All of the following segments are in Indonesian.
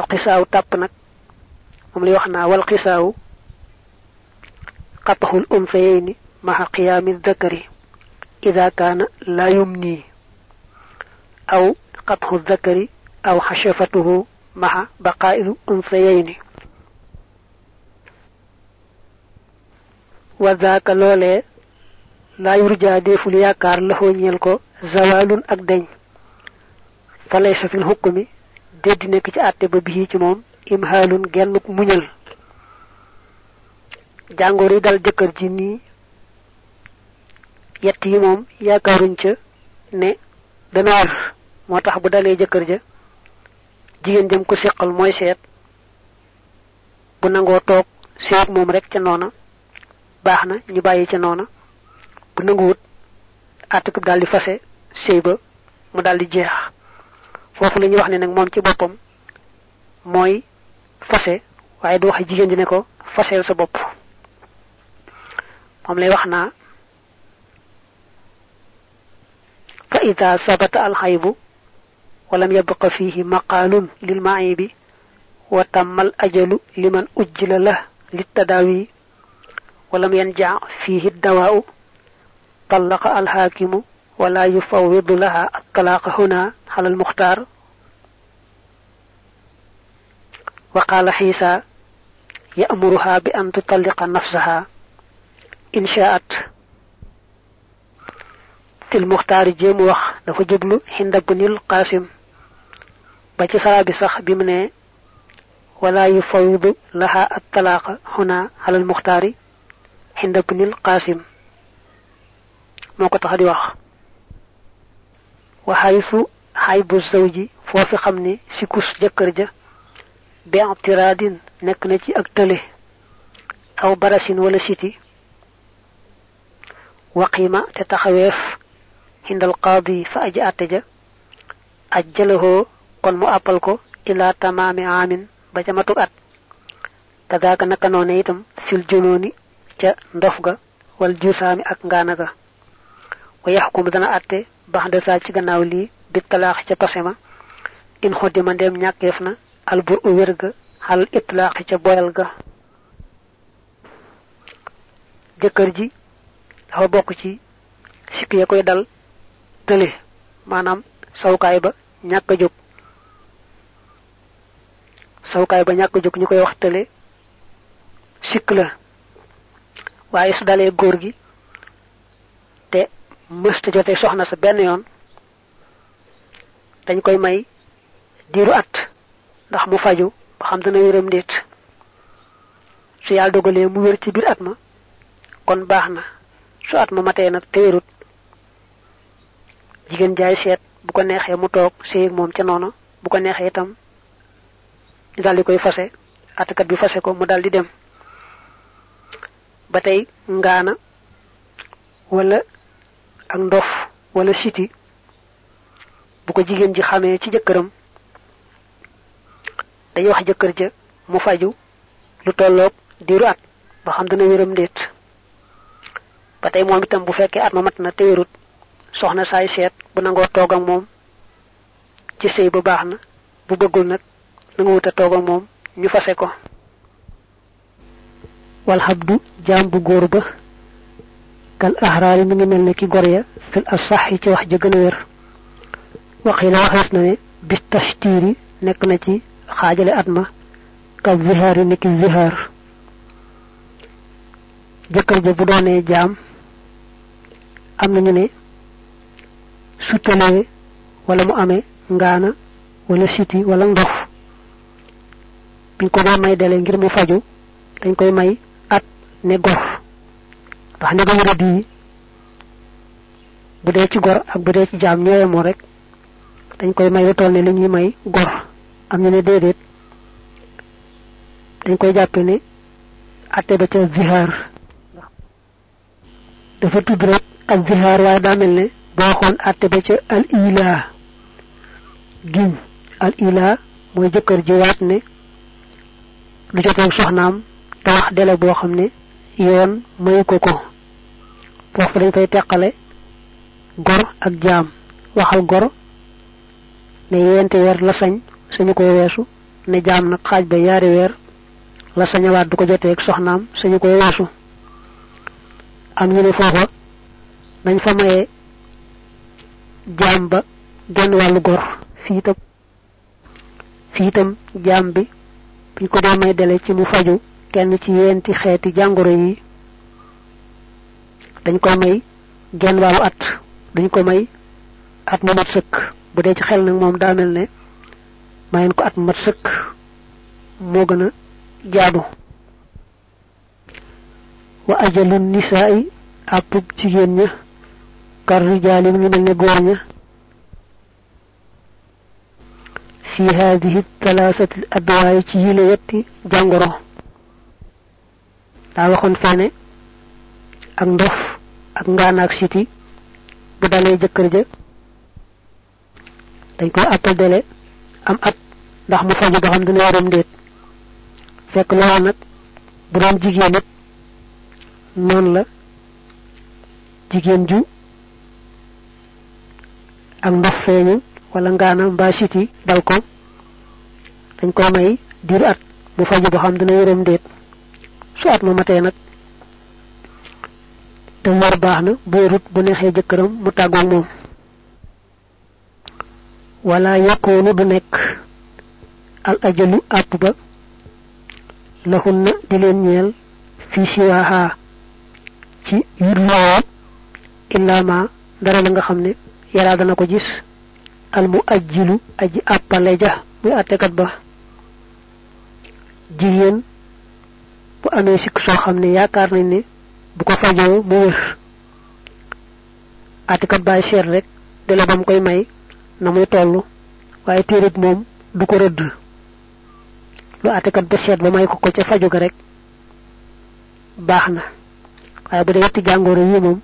القساو تابنا هم لي وخنا والقساو قطع الأنثيين مع قيام الذكر إذا كان لا يمني أو قطع الذكر أو حشفته مع بقاء الأنثيين وذاك لولي لا يرجى ديف لياكار له نيلكو زوال أكدين فليس في الحكم deddi nekk ci àtte ba bii ci moom imhaalun gennuk muñal. Jàngoor yi dal jëkkër ji nii yett yi moom yaakaaruñ ca ne dana wér moo tax bu dalee jëkkër ja jigéen jëm ko seqal mooy seet bu nangoo toog seet moom rek ca noona baax na ñu bàyyi ca noona. Bu nanguwut àttakub daal di fase sëy ba mu daal di jeex foofu la ñuy wax ne nag moom ci boppam mooy fase waaye du wax jigéen ji ne ko sa bopp moom lay wax naa fa ida sabata alxaybu walam yabqa fihi maqaalun lil maibi wa tammal ajalu liman ujjila la littadaawi walam yanjaa fihi dawaa'u طلق الحاكم ولا يفوض لها الطلاق هنا على المختار. وقال حيسى يأمرها بأن تطلق نفسها. إن شاءت. في المختار جيم وخ دافو جبلو حين بن القاسم بجسر بصخ صلاه ولا يفوض لها الطلاق هنا على المختار حين بن القاسم موكو تخدي وخ وحيث haybu zawji fofi xamni sikus jëkkër ja bi i'tiradin nek na ci ak tele aw barasin wala siti waqima te taxaweef hindal qadi fa aji ataja ajjalaho kon mu appal ko ila tamami amin ba ca matuk at. Kadaka naka noone itam fil ca ndof ga wal jusaami ak ngaana ga. Wa yaxkum dana atte baxda ci gannaaw bi talaax ca pasema in xoddi ma ndem ñàkkeef na albur u wér ga xal itlaaxi ca boyal ga. Jëkkër ji dafa bokk ci sikk ya koy dal tële maanaam sawkaay ba ñàkk a jóg. Sawkaay ba ñàkk a jóg ñu koy wax tële sikk la. Waaye su dalee góor gi te mësta jote soxna sa benn yoon dañ koy may diiru at ndax mu faju ba xam dana wéram ndéet su yàlla dogalee mu wér ci biir at ma kon baax na. Su at ma matee nag te wérut jigéen jaay seet bu ko neexee mu toog séyeg moom ca noonu bu ko neexee itam ñu koy fase atakat bi fase ko mu daldi dem. Ba tey ngaana wala ak ndof wala siti bu ko jigéen ji xamee ci jëkkëram dañuy wax jëkkër ja mu faju lu tolloog diiru at ba xam dana wéram ndéet ba moom itam bu fekkee at ma mat na te wérut soxna saay seet bu nangoo toog ak moom ci sëy ba baax na bu bëggul nag na nga wuta ak moom ñu fase ko. Wal habdu jaam bu góor ba kal ahraari mi ngi mel ne ki gor ya fil asaxi ci wax tashtiiri nekk na ci xaajale at ma ka zihaari ni ki zihaar. Jëkkër ja bu doonee jaam am nañu ne su tëlee wala mu amee ngaana wala siti wala ko may dele ngir mu faju may at ne gor. Ndax ne nga di bu dee ci gor ak bu dee ci ñooyemoo rek dañ koy may lu toll ne may gor. Am ñu ne déedéet. Dañ koy jàppe ne atte ba ca zihaar. Dafa tudd rek ak zihaar waaye daa mel ne boo xoon atte ba ca al ilaa giñ. Al ilaa mooy jëkkër ji waat ne te wax yoon ko ko. Dañ gor ak jaam. Waxal gor ne yente weer la sañ suñu koy weesu ne jaam nag xaaj ba yaari weer la sañawaat du ko jotee ak soxnaam sañu koy weesu. Am ñu ne foofa dañ fa maye jaam ba genn wàllu gor. Fii itam fii itam jaam bi ko dee may dele ci mu faju kenn ci yenti xeeti jàngoro yi dañ koy may genn wàllu at dañ ko may at mu mat sëkk bu dee ci xel nag moom daa mel ne mayen ko at mat sëkk moo gën a jaadu. Wa ajalun nisaai àppub jigéen ña kar rijaali mi ngi mel ne góor ña. Fi hadihi thalathati adwaay ci yile yetti jàngoro. Daa waxoon feene ak ndof ak ngaanaak siti bu dalee jëkkër ja dañ koy appal dele am at ndax mu faju ba xam dina yaram déet. Fekk loolu nag bu doon jigéen it noonu la jigéen ju ak ndox feeñu wala ngaana mbaa siti dal ko dañ koy may diiru at faju ba dina yaram déet. Su at ma matee nag te war baax na bu wérut bu neexee jëkkëram mu moom wala yakunu du nekk al ajalu àpp ba lahunna di leen ñeel fi siwaaha ci yurloo illa ma dara nga xam ne yàlla dana ko gis al mu ajjilu aji àppale ja muy àttekat ba. Jigéen bu amee sikk soo xam ne yaakaar nañ ne bu ko fajoo mu wér. Àttekat baay seet rek dele ba mu koy may na muy toll waaye téerit moom du ko rëdd. Lu àttekat ba seet ba may ko ko ca faju ga rek baax na. Waaye bu dee yetti jàngoro yi moom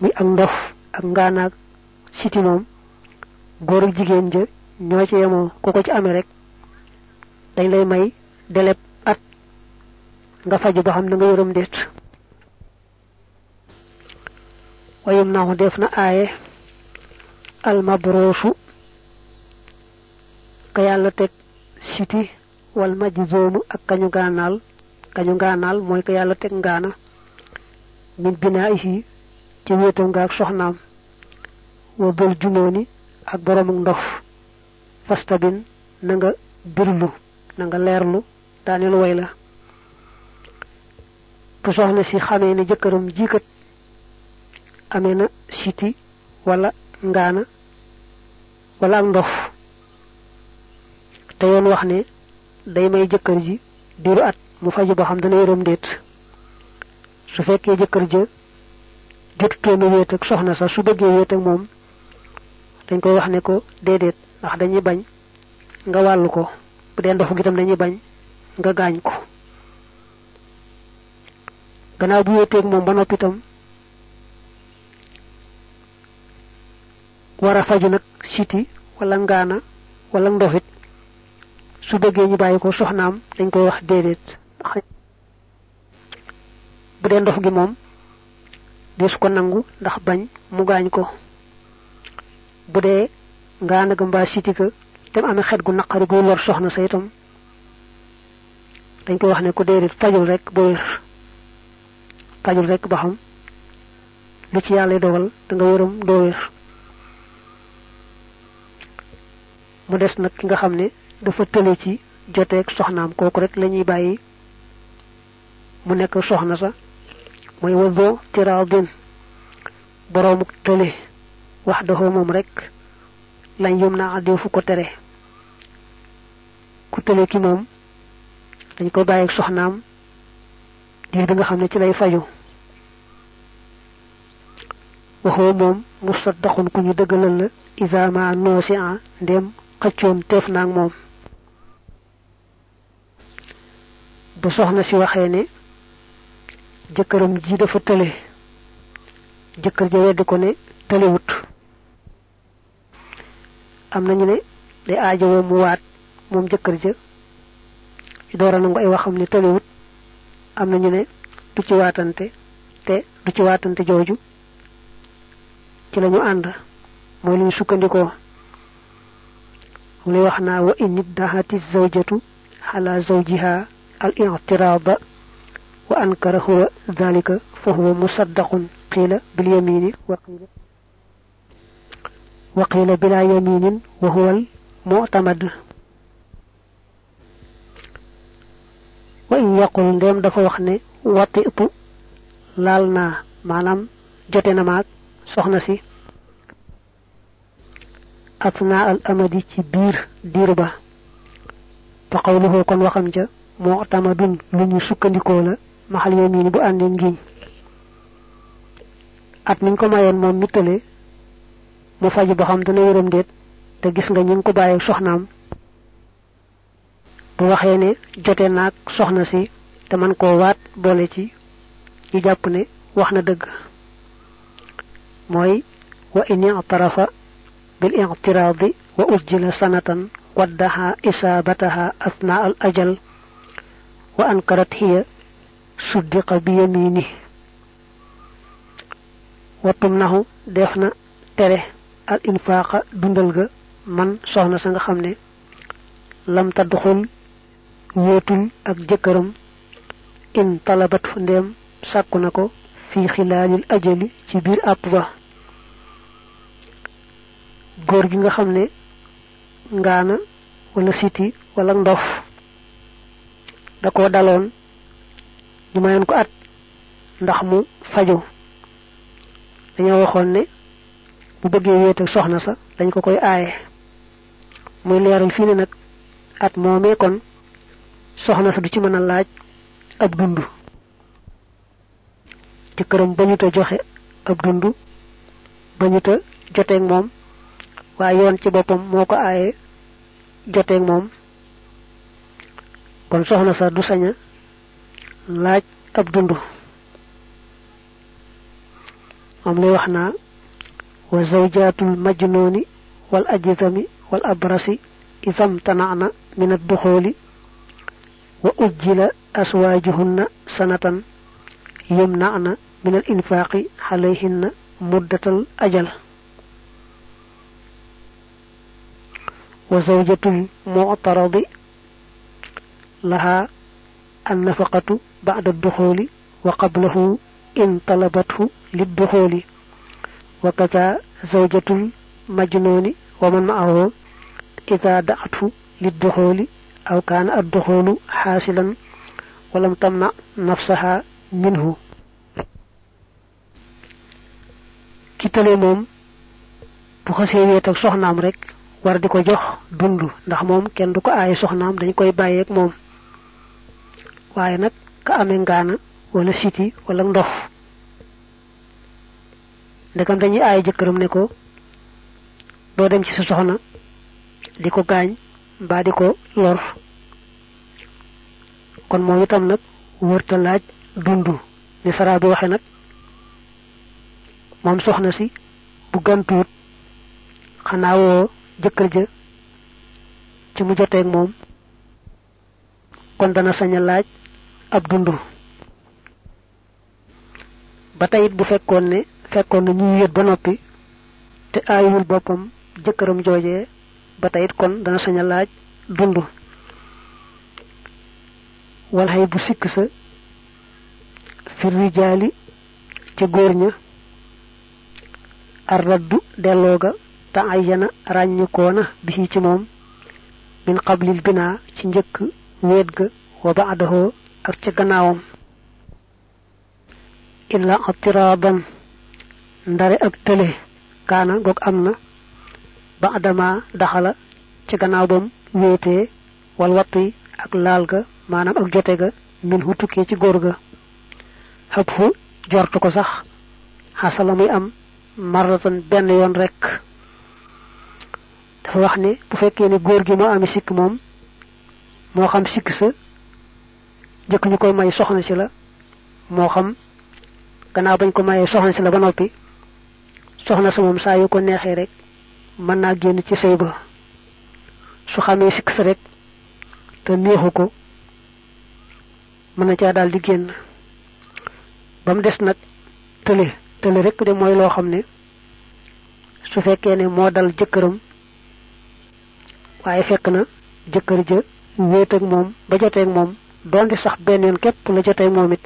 muy ak ndof ak ngaanaak siti moom góor ak jigéen ja ñoo ci yemoo ku ko ci amee rek dañ lay may deleb at nga faju ba xam na nga yërëm déet. Wayum naaxu def na aaye almabroosu ka yàlla teg siti wal majzoomu ak kañu gaanaal kañu ngaanaal mooy ka yàlla teg ngaana min binaayihi ci wéetam nga ak soxnaam wa dul junooni ak boroomu ndof fastabin na nga birlu na nga leerlu daaneel way la. Soxna si xamee siti wala wala ndof te yoon wax ne day may jëkkër ji diiru at mu faju ba xam dana yërëm déet. Su fekkee jëkkër ja jotutoon a wéet ak soxna sa su bëggee wéet ak moom dañ koy wax ne ko déedéet ndax dañuy bañ nga wàllu ko. Bu dee ndox gi tam dañuy bañ nga gaañ ko. Gannaaw bu wéeteeg moom ba noppi itam war a faju nag siti wala ngaana wala ndofit su bëggee ñu bàyyi ko soxnaam dañ koy wax déedéet. Bu dee ndox gi moom deesu ko nangu ndax bañ mu gaañ ko. Bu dee ngaana ga mbaa siti ka te amee xet gu naqari guy lor soxna sa itam dañ koy wax ne ko déedéet fajul rek wér. Fajul rek ba xam lu ci yàlla dogal da nga wér mu des nag ki nga xam ne dafa tële ci joteeg soxnaam kooku rek la ñuy bàyyi mu nekk soxna sa mooy wado tiraadin boroomuk tële wax dafa moom rek lañ yum naa addi fu ko tere. Ku tële ki moom dañ koy bàyyi soxnaam diir bi nga xam ne ci lay faju. Waxoo moom musaddaqun ku ñu dëggalal la isama noosi a xëccoon teef naag moom. Bu soxna si waxee ne jëkkëram ji dafa tële. Jëkkër ja weddi ko ne tëlewut. Am nañu ne day aajowoo mu waat moom jëkkër ja ñu door a nangu ay waxam ne tëlewut. Am nañu ne du ci waatante te du ci waatante jooju. Ci lañu ànd mooy li ñu sukkandikoo li wax naa wa in iddahati zawjatu ala zawjiha al i'tirada wa ankara huwa dhalika fa huwa musaddaqun qila bil yamini wa qila wa qila bila yaminin wa huwa al mu'tamad wa in yaqul ndem dafa wax ne watitu laal naa maanaam jote na maag soxna si asna al amadi ci biir diir ba. Fa qawluhu kon waxam ja mu'tamadun lu ñu sukkandikoo la maxal yamin bu àndee ngiñ. At niñ ko mayoon moom mi tële mu faju xam dana te gis nga ñi ko bàyyi soxnaam. Bu waxee ne jote naag soxna si te man koo waat boole ci ñu jàpp ne wax na dëgg. Mooy wa in i'tarafa bil i'tiradi wa ujjila sanatan waddaha isabataha asna al ajal wa ankarat hiya suddiqa bi yamini wattum nahu def na tere al infaqa dundal ga. Man soxna sa nga xam ne lam tadxul wéetul ak jëkkëram in talabat fu ndéem sàkku na ko fi xilaalil ajali ci biir àpp ba góor gi nga xam ne ngaana wala siti wala ndof da ko daloon ñu mayoon ko at ndax mu faju. Dañoo waxoon ne bu bëggee wéet ak soxna sa dañ ko koy aaye. Muy leeral fii ne nag at moomee kon soxna sa du ci mën a laaj ab dund ci këram bañuta joxe ab dund bañuta joteeg moom waaye yoon ci boppam moo ko aaye joteeg moom kon soxna sa du saña laaj ab dund moom lay wax naa wa zawjatul majnuni wal ajzami wal abrasi isam tanana min ad-dukhuli wa ujjila aswajuhunna sanatan yumna'na min al-infaqi alayhinna muddatal ajal وزوجة المعترض لها النفقة بعد الدخول وقبله إن طلبته للدخول. وكذا زوجة المجنون ومن معه إذا دعته للدخول أو كان الدخول حاصلا ولم تمنع نفسها منه. kitale moom bu war di ko jox dund ndax moom kenn du ko aaye soxnaam dañ koy bàyyeeg moom. Waaye nag ka amee ngaana wala siti wala ndof ndegam dañuy aaye jëkkëram ne ko doo dem ci sa soxna di ko gaañ mbaa di ko lor. Kon moom itam nag wërta laaj dund. Ni sara bi waxe nag moom soxna si bu gantuut xanaa woo jëkkër ja ci mu joteeg moom kon dana sañ a laaj ab dund ba tayit bu fekkoon ne fekkoon na ñuy yët ba noppi te aayuwul boppam jëkkëram joojee ba tayit kon dana sañ a laaj dund wal bu sikk sa fi rijaali góor ña delloo ga te ayyana ràññikoona bi ci moom min qablil binaa ci njëkk wéet ga wa baadahoo ak ca gannaawam. Illa atiradan ndare ak tële kaana goog am na baadama daxala ca gannaaw bam wéetee wal wattu ak laal ga maanaam ak jote ga min hu ci góor ga. Fu jortu ko sax am marratan benn yoon rek dafa wax ne bu fekkee ne góor gi moo amee sikk moom moo xam sikk sa jëkk ñu koy may soxna si la moo xam gannaaw bañ ko mayee soxna si la ba noppi soxna sa moom saa yu ko neexee rek mën naa génn ci sëy ba. Su xamee sikk sa rek te neexu ko mën na caa daal di génn. Ba mu des nag tële tële rek de mooy loo xam ne su fekkee ne moo dal jëkkëram waaye fekk na jëkkër ja wéet ak moom ba jotee ak moom donte sax benn képp la jotee moom it.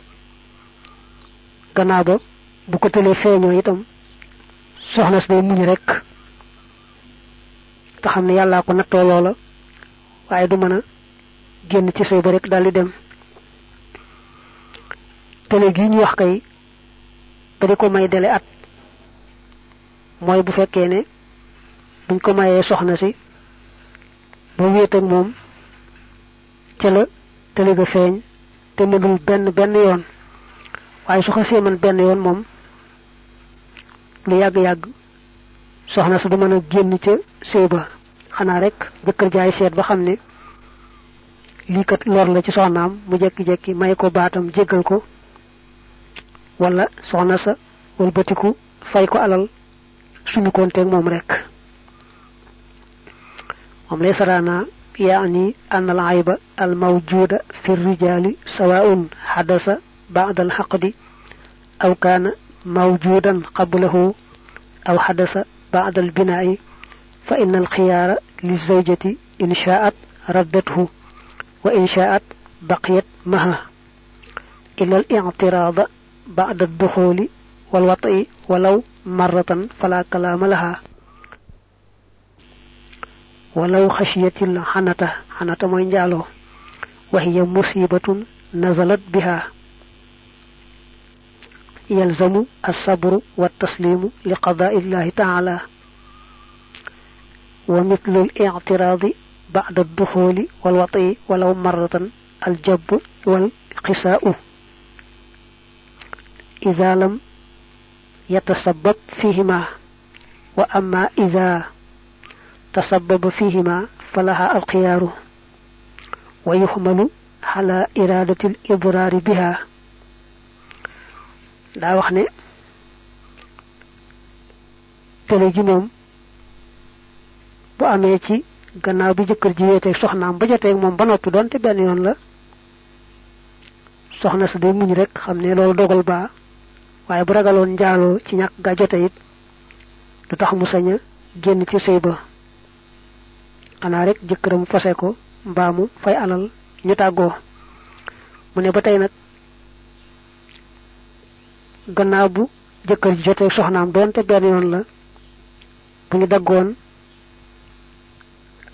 Gannaaw ba bu ko tëlee feeñoo itam soxna si day muñ rek te xam ne ko nattoo loola waaye du mën a génn ci sëy ba rek daldi dem. Tële gi ñu wax kay ba di ko may dele at mooy bu fekkee ne buñ ko mayee soxna si ba wéet ak moom ca la tële ga feeñ te mënul benn benn yoon. Waaye su xasee man benn yoon moom lu yàgg-yàgg soxna su du mën a génn ca sëy ba. Rek jaay seet ba xam ne kat lor la ci soxnaam mu jekki-jekki may ko baatam jéggal ko wala soxna sa walbatiku fay ko alal suñu konteeg moom rek moom lay يعني أن العيب الموجود في الرجال سواء حدث بعد الحقد أو كان موجودا قبله أو حدث بعد البناء فإن الخيار للزوجة إن شاءت ردته وإن شاءت بقيت معه. إلا الاعتراض بعد الدخول والوطء ولو مرة فلا كلام لها. ولو خشيت الحنة حنة موي جالو وهي مصيبة نزلت بها. يلزم الصبر والتسليم لقضاء الله تعالى. ومثل الاعتراض بعد الدخول والوطي ولو مرة الجب والقساء. إذا لم يتسبب فيهما. وأما إذا تسبب فيهما فلها الخيار ويحمل على إرادة الإضرار بها daa wax ne télé ji moom bu amee ci gannaaw bi jëkkër ji wéeteeg soxnaam ba joteeg moom ba noppi doonte benn yoon la soxna sa day muñ rek xam ne loolu dogal baa waaye bu ragaloon njaaloo ci ñàkk ga jote it du tax mu sañ a génn ci sëy ba xanaa rek jëkkëram fase ko mbaamu fay alal ñu tàggoo. Mu ne ba tey nag gannaaw bu jëkkër ji jotee soxnaam doonte benn yoon la bu ñu daggoon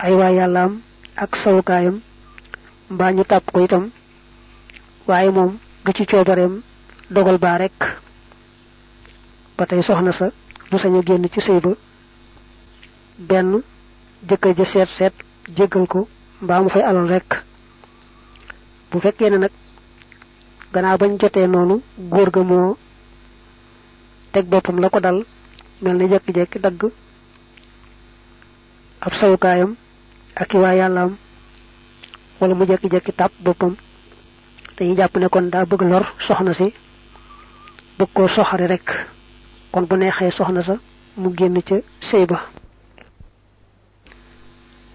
ay waa yàllaam ak sawukaayam mbaa ñu ko itam ci dogal baa rek. Ba tey soxna sa du sañ a ci ba benn jëkkër ja seet seet jéggal ko mbaa mu fay alal rek bu fekkee ne nag gannaaw bañ jotee noonu góor ga moo teg boppam la ko dal mel ni jekki-jekki dagg ab sawukaayam ak waa yàllaam wala mu jekki-jekki tàpp boppam. Dañuy jàpp ne kon daa bëgg lor soxna si bëgg koo soxari rek kon bu neexee soxna sa mu génn ca sëy ba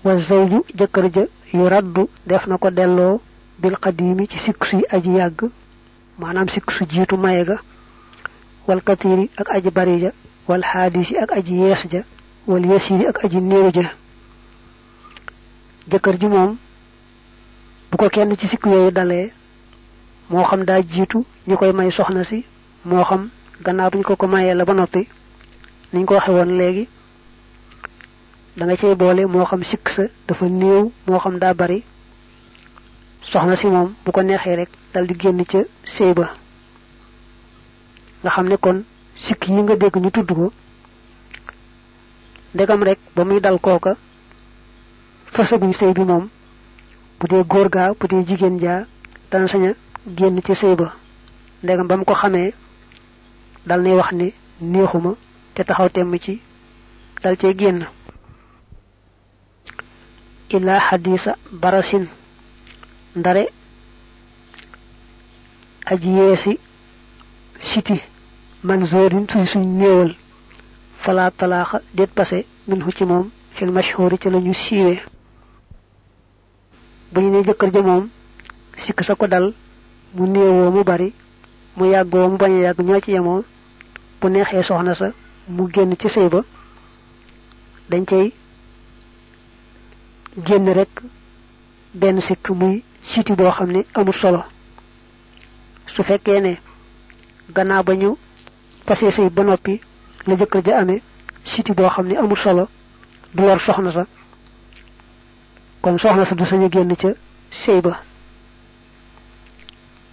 wa zawju jëkkër ja yu raddu def na ko delloo bil qadimi ci sikk suy aji yàgg maanaam sikk su jiitu maye ga wal katiri ak aji bari ja wal xaadisi ak aji yees ja wal yasiri ak aji néew ja jëkkër ji moom bu ko kenn ci sikk yooyu dalee moo xam daa jiitu ñu koy may soxna si moo xam gannaaw bi ñu ko ko mayee la ba noppi niñ ko waxe woon léegi da nga cey boole moo xam sikk sa dafa néew moo xam daa bari. Soxna si moom bu ko neexee rek dal di génn ca ba. Nga xam kon sikk yi nga dégg ñu tudd ko ndegam rek ba muy dal kooka fasaguñ sëy bi moom. Bu dee góor gaa bu dee jigéen jaa dana sañ a génn ci sëy ba. Ndegam ko xamee dal nay wax ne neexuma te taxaw temm ci dal cee génn illa xadisa barasin. Ndare aji yeesi siti man zorin suy suñ néewal fala talaaxa déet pase min hu ci moom. Fil mashhuri ci lañu siiwee. Bu ñu ne jëkkër ja sa ko dal mu néewoo mu bari mu yàggoo mu bañ a yàgg ñoo ci yemoo. Bu neexee soxna sa mu génn ci sëy ba dañ cay génn rek benn sikk muy siti boo xam ne amul solo su fekkee ne gannaaw ba ñu passé sëy ba noppi la jëkkër ja amee siti boo xam ne amul solo du lor soxna sa kon soxna sa du sañ a génn ca sëy ba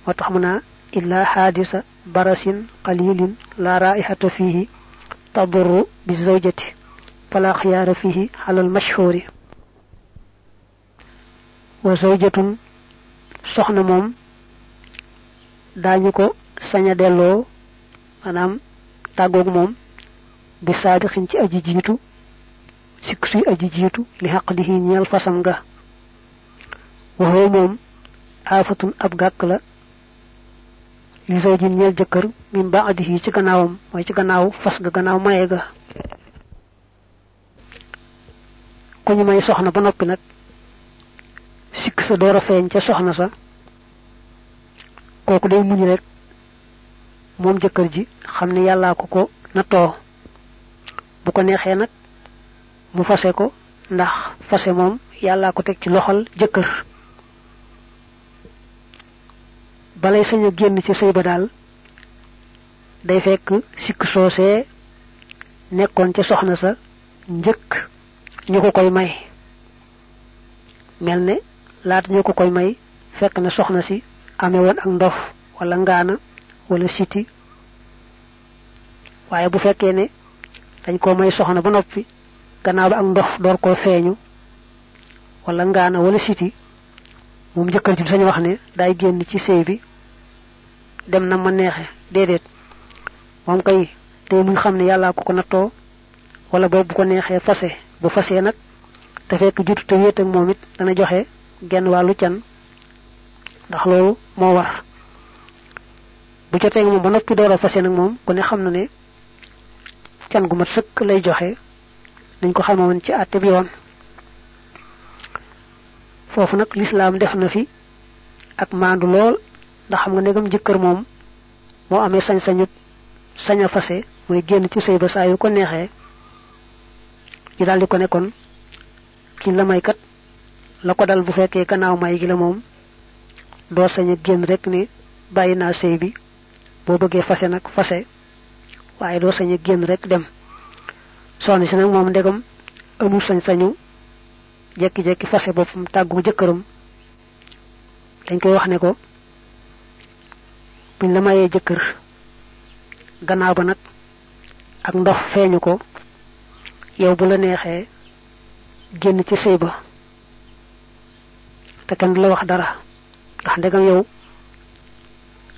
moo tax mu naa illa xaadisa barasin qalilin la raihata fihi tadurru bi zawjati fala xiyaara fihi xalal mashhuri wa zawjatun soxna moom daañu ko sañ a delloo maanaam tàggoog moom bi saabixin ci aji jiitu sikk suy aji jiitu li di ñeel fasam nga waxoo moom aafatun ab gàkk la li zawjin ñeel jëkkër min baadihi ci gannaawam mooy ci gannaaw fas ga gannaaw maye ga. Ku ñu may soxna ba nag sikk sa door a feeñ ca soxna sa. Kooku day muñ rek. Moom jëkkër ji xam ne yàllaa ko ko bu ko neexee nag mu fase ko ndax fase moom yàllaa ko teg ci loxol jëkkër. Balay sañ a génn ci sëy ba daal day fekk sikk soosee nekkoon ca soxna sa njëkk ñu ko koy may. Mel ne laata ñu ko koy may fekk na soxna si amee woon ak ndof wala ngaana wala siti. Waaye bu fekkee ne dañ ko may soxna ba noppi gannaaw ba ak ndof door koo feeñu wala ngaana wala siti moom jëkkër ji sañ wax ne day génn ci sëy bi dem na ma neexe déedéet. Moom kay tey muy xam ne yàllaa ko ko nattoo wala boobu bu ko neexee fase bu fasee nag te fekk jotu te wéet moom it dana joxe genn wàllu can. Ndax loolu moo war. Bu jotee moom ba fase nag moom ne xam na ne gu mat sëkk lay joxe. Dañ ko xamoon ci àtte bi yoon foofu nag lislaam def na fi ak maandu lool. Ndax xam nga negam jëkkër moom moo amee sañ-sañu sañ a fase génn ci sëy ba saa yu ko neexee. Ñu daldi ko nekkoon ki la may kat la ko dal bu fekkee gannaaw may gi la moom rek ni bàyyi naa sëy bi. Boo bëggee fase nag fase waaye doo sañ a rek dem. Soxna si nag moom ndegam amul sañ-sañu jekki-jekki fase boppam tàggu jëkkëram. Dañ koy wax ne ko buñ la mayee jëkkër gannaaw ba ak ndox feeñu ko yow bu la neexee ci ba te du la wax dara. Ndax ndegam yow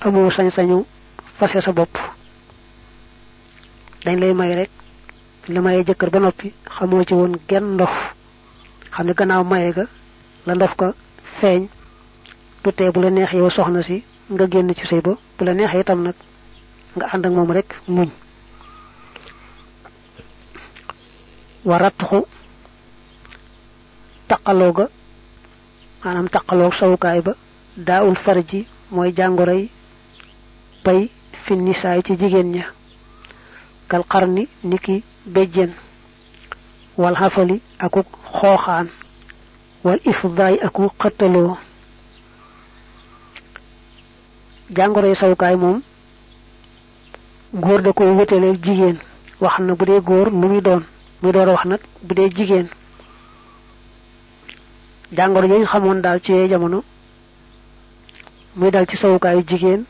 amoo sañ-sañu fase sa bopp. Dañ lay may rek la mayee jëkkër ba noppi xamoo ci woon genn ndox. Xam ne gannaaw maye ga la ndof ko feeñ. Du tee bu la neex yow soxna si nga génn ci sëy ba. Bu la neexee itam nag nga ànd ak moom rek muñ. Waratxu maanaam taqaloo sawukaay ba daawul farji mooy jàngoroy bay fi nisaay ci jigéen ña kal xarni niki béjjén wal xafali akuk xooxaan wal ifdaay akuk xëttaloo jàngoroy sawukaay moom góor da koy wétaleel jigéen wax na bu dee góor muy doon muy door wax nag bu dee jàngoro yañ xamoon daal ci jamono muy dal ci sawukaayu jigéen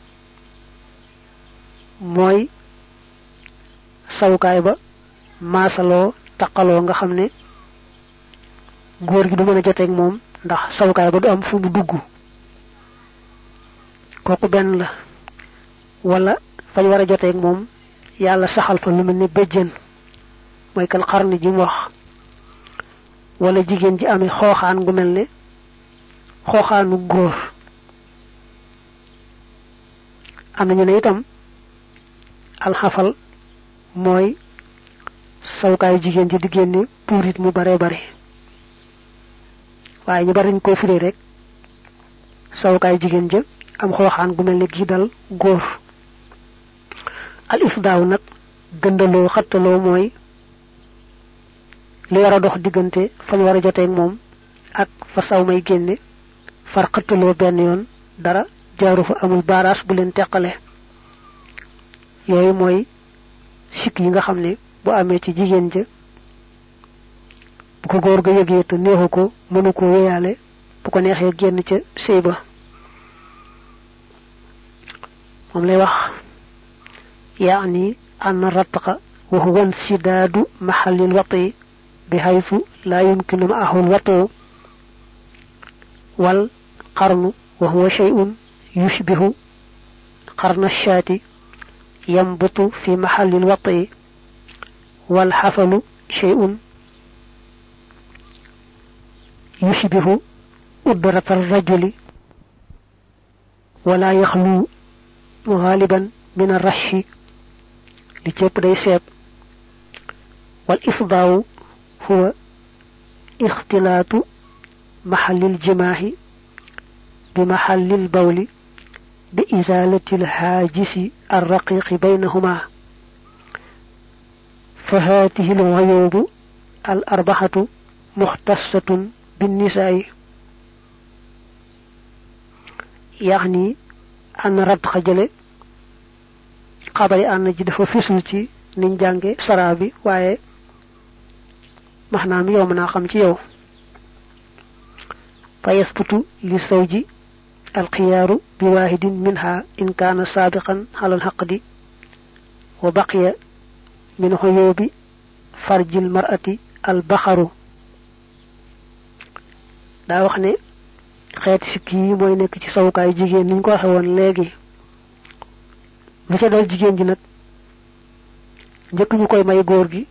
mooy sawukaay ba maasaloo taqaloo nga xam ne góor gi du mën a joteeg moom ndax sawukaay ba du am fu mu dugg. Benn la wala fañ war a joteeg moom yàlla saxal fa lu mel ne béjjën mooy kal xarni ji wax wala jigéen ji amee xooxaan gu mel ne xooxaanu góor. Am nañu ne itam alxafal mooy sawukaayu jigéen ji di génne puurit mu bare bare. Waaye ñu bari dañ koy firee rek sawukaayu jigéen ja am xooxaan gu mel ne dal góor. Al ifdaaw nag gëndaloo xattaloo mooy li war a dox diggante fañ war a joteeg moom ak fa saw may génne farqatuloo benn yoon dara jaaru fa amul baaraas bu leen teqale yooyu mooy sikk yi nga xam ne bu amee ci jigéen ja bu ko góor ga yëgee te neexu ko mënu ko wéyaale bu ko neexee génn ca sëy ba moom lay wax yaani an ratqa wa huwa insidaadu maxalli lwati بحيث لا يمكن معه الوطء والقرن وهو شيء يشبه قرن الشاة ينبت في محل الوطء والحفل شيء يشبه أدرة الرجل ولا يخلو غالبا من الرش لجيب دي والإفضاء هو اختلاط محل الجماع بمحل البول بإزالة الحاجس الرقيق بينهما. فهاته العيوب الأربعة مختصة بالنساء. يعني أن رد خجل قبل أن نجد فسلتي ننجانج سرابي وآيه maxnaam yow mën naa xam ci yow fa yasbutu li sawji alxiyaaru bi waahidin minha in kaana saabiqan ala alxaqdi wa baqiya min xuyoobi farjil mar'ati albaxaru daa wax ne xeeti sikki yi mooy nekk ci sawukaayu jigéen niñ ko waxe woon léegi lu ca dal jigéen ji nag njëkk ñu koy may góor gi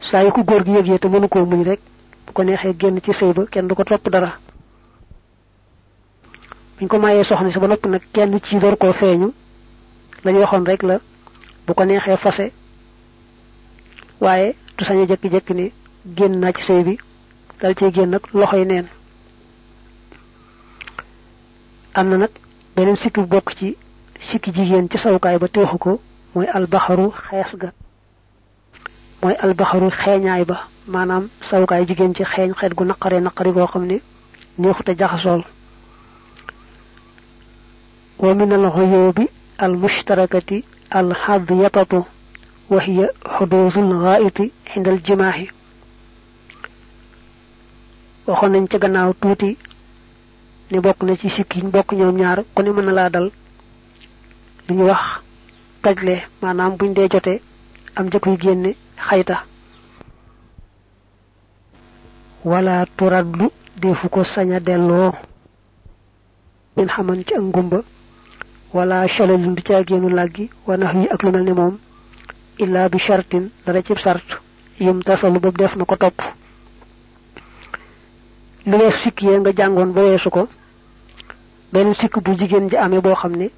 saa yu ko góor gi yëgee te mënu koo muñ rek bu ko neexee génn ci sëy ba kenn du ko topp dara. Buñ ko mayee soxna si ba noppi nag kenn ci door koo feeñu. Lañu waxoon rek la bu ko neexee fase. Waaye du sañ a jekki-jekki ni génn naa ci sëy bi dal ciy génn nag loxoy neen. Am na nag beneen sikki bokk ci sikki jigéen ci sawukaay ba teexu ko mooy albaxaru xees ga. Mooy albaxaru xeeñaay ba maanaam sawukaay jigéen ci xeeñ xeet gu naqare naqari goo xam ne neexute jaxasool wa min al xuyubi al mushtarakati al xadiyatatu wa hiya xuduusul xaayiti xindal jimaaxi waxoon nañ ca gannaaw tuuti ni bokk na ci sikkiñ bokk ñoom ñaar ku ne mën na laa dal lu ñu wax tojle maanaam buñ dee jote am jëkkuy génne xayta wala turaddu defu ko saña delloo. Min xaman ci ngumba. Wala chalalun du caa génnu làggi wanax yi ak lu mel ne moom. Illa bi shartin dara cib sart. Yum tasalu ba def na ko topp. Lu wees sikk yee nga jàngoon ba weesu ko benn sikk bu jigéen ji amee boo xam ne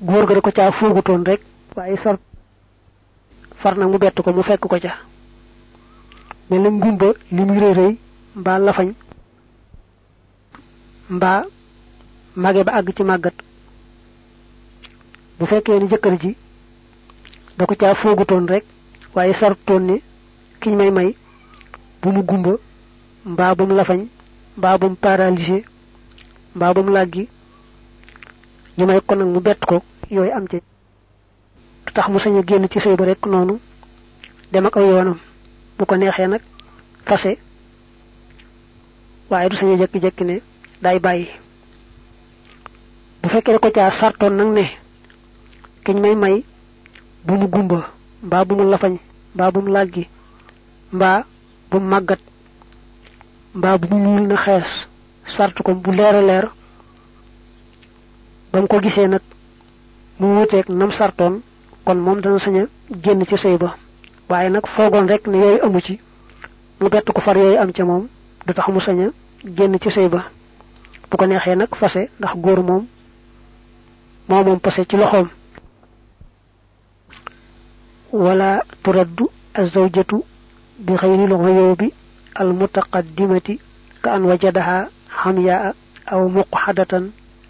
góor ga da ko foogutoon rek sart far nag mu bett ko mu fekk ko ca. Mel na ngumba li muy rëy rëy mbaa lafañ mbaa mage ba àgg ci màggat. Bu fekkee ni jëkkër ji da ko caa foogutoon rek waaye sartoon ne kiñ may may bu mu gumba mbaa bu mu lafañ mbaa bu mu paralysé mbaa bu mu làggi ñu may ko mu bett ko am ci tax mu sañ a génn ci sëy ba rek noonu dem ak aw yoonam. Bu ko neexee nag fase waaye du sañ a jekki-jekki ne day bàyyi. Bu fekkee ko caa sartoon nag ne kiñ may may bu mu gumba mbaa bu mu lafañ mbaa bu mu làggi mbaa bu mu màggat mbaa bu mu ñuul na xees sart ko bu leer a leer ko gisee nag mu nam sartoon kon moom dana sañ génn ci sëy ba waaye nag foogoon rek ne yooyu amu ci mu bett ko far yooyu am ca moom du tax mu sañ génn ci sëy ba bu ko neexee nag fase ndax góor moom moo moom pase ci loxoom wala turaddu azawjatu bi xayril xuyubi al mutaqaddimati ka an wajadaha xamyaa aw muqxadatan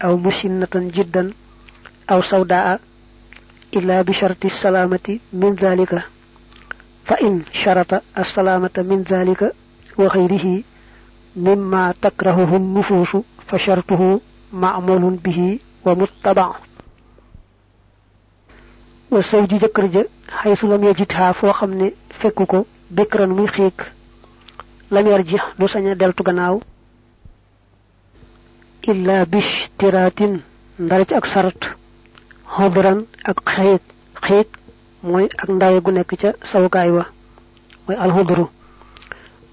aw musinnatan jiddan aw sawdaa illa bi sharti salaamati min dalika fa in sharata assalaamata min dalika wa xayrihi mimma takrahuhu nufuusu fa shartuhu ma'malun bihi wa muttaba wa sawji jëkkër ja xaysu lam yajitha foo xam ne fekku ko bikran muy xiik lam yarji du sañ a deltu gannaaw illa bishtiratin ndara ci ak sarat xodran ak xiit xiit mooy ak ndawe gu nekk ca sawukaay wa mooy alxodru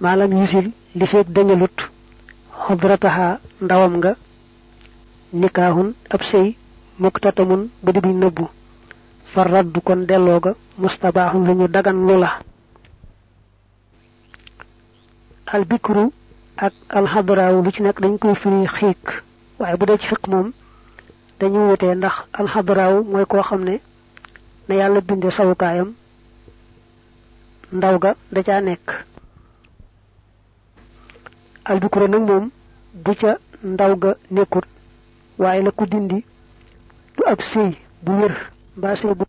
maalam yusil li feeg dañalut xodrataha ndawam nga nikaahun ab sëy muktatamun ba di buñ nëbbu fa raddu kon delloo ga mustabaaxun ñu dagan lu la albikru ak alxadraawu lu ci nekk dañ koy firi xiik waaye bu dee ci fiq moom dañu wutee ndax alxadraawu mooy koo xam ne na yàlla binde sawukaayam ndaw da caa nekk. Albikru nag moom bu ca ndaw ga nekkut waaye la dindi du ab sëy bu wér mbaa sëy bu